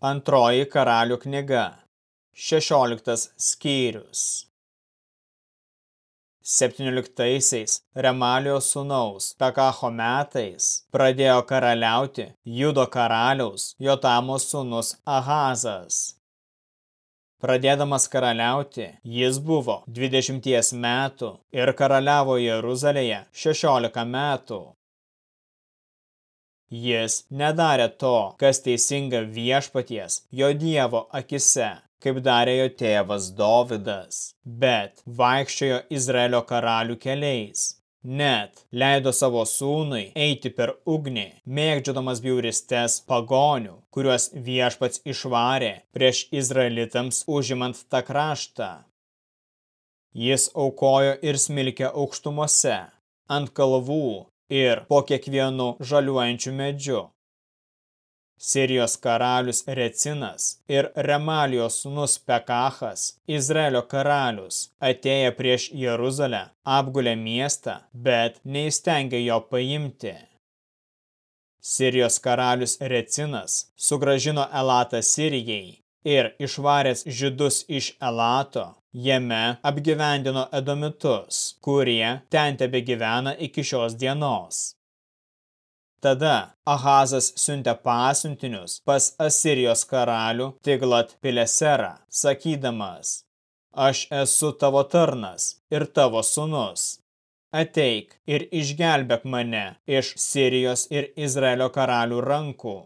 Antroji karalių knyga. 16 skyrius. 17 Remalijos sūnaus Pekaho metais pradėjo karaliauti Judo karaliaus Jotamo sūnus Ahazas. Pradėdamas karaliauti, jis buvo 20 metų ir karaliavo Jeruzalėje 16 metų. Jis nedarė to, kas teisinga viešpaties, jo dievo akise, kaip darė jo tėvas Dovidas, bet vaikščiojo Izraelio karalių keliais. Net leido savo sūnui eiti per ugnį, mėgdžiodamas bjauristes pagonių, kuriuos viešpats išvarė prieš izraelitams užimant tą kraštą. Jis aukojo ir smilkė aukštumose, ant kalvų ir po kiekvienu žaliuojančiu medžiu. Sirijos karalius Recinas ir Remalijos sūnus Pekachas, Izraelio karalius, atėję prieš Jeruzalę, apgulė miestą, bet neįstengė jo paimti. Sirijos karalius Recinas sugražino Elatą Sirijai ir išvaręs žydus iš Elato, Jame apgyvendino edomitus, kurie ten tebe gyvena iki šios dienos. Tada Ahazas siuntė pasiuntinius pas Asirijos karalių Tiglat Pileserą, sakydamas, aš esu tavo tarnas ir tavo sunus. Ateik ir išgelbėk mane iš Sirijos ir Izraelio karalių rankų.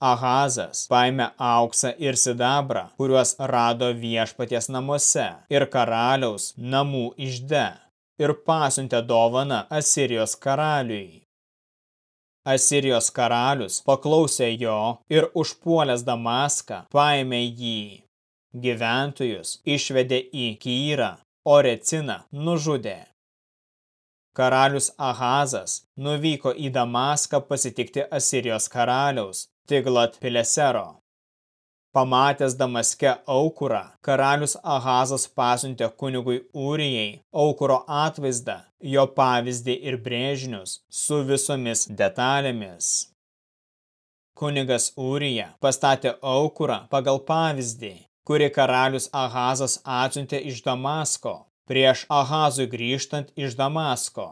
Ahazas paėmė auksą ir sidabrą, kuriuos rado viešpaties namuose ir karaliaus namų išde ir pasiuntė dovaną Asirijos karaliui. Asirijos karalius paklausė jo ir užpuolęs Damaską paėmė jį. Gyventojus išvedė į Kyrą, o Reciną nužudė. Karalius Ahazas nuvyko į Damaską pasitikti Asirijos karaliaus Tiglat Pilesero. Pamatęs Damaske aukurą, karalius Ahazas pasiuntė kunigui Ūrijai aukuro atvaizdą, jo pavyzdį ir brėžinius su visomis detalėmis. Kunigas Ūrija pastatė aukurą pagal pavyzdį, kurį karalius Ahazas atsiuntė iš Damasko, prieš Ahazui grįžtant iš Damasko.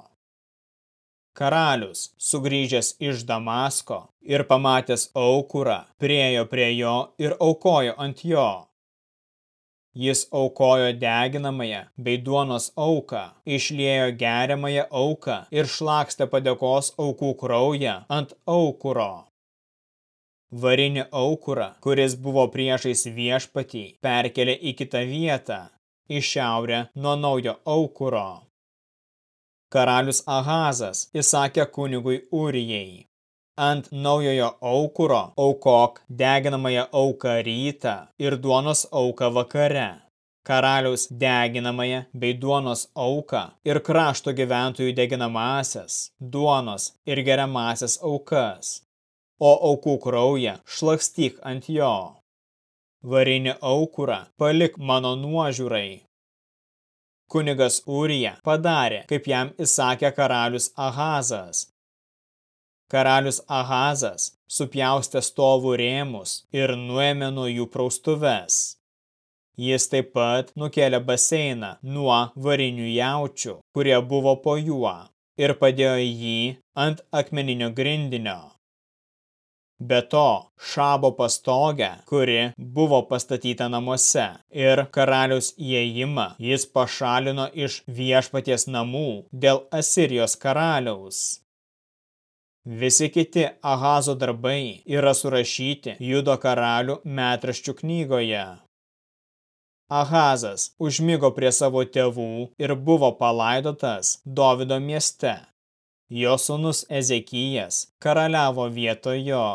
Karalius, sugrįžęs iš Damasko ir pamatęs aukurą, priejo prie jo ir aukojo ant jo. Jis aukojo deginamąją bei duonos auką, išliejo geriamąją auką ir šlakstė padėkos aukų kraują ant aukuro. Varinį aukurą, kuris buvo priešais viešpatį, perkelė į kitą vietą, į šiaurę nuo naujo aukuro. Karalius Ahazas įsakė kunigui Urijai. Ant naujojo aukuro aukok deginamąją auką rytą ir duonos auką vakare. Karaliaus deginamąją bei duonos auką ir krašto gyventojų deginamasias, duonos ir geriamasias aukas. O aukų kraują šlakstyk ant jo. Varinį aukurą palik mano nuožiūrai, Kunigas Urija padarė, kaip jam įsakė karalius Ahazas. Karalius Ahazas supjaustė stovų rėmus ir nuėmė nuo jų praustuves. Jis taip pat nukėlė baseiną nuo varinių jaučių, kurie buvo po juo, ir padėjo jį ant akmeninio grindinio. Be to, šabo pastogę, kuri buvo pastatyta namuose, ir karaliaus įėjimą jis pašalino iš viešpaties namų dėl Asirijos karaliaus. Visi kiti Ahazo darbai yra surašyti Judo karalių metraščių knygoje. Ahazas užmigo prie savo tėvų ir buvo palaidotas Dovido mieste, Jo sūnus Ezekijas karaliavo vietoj jo.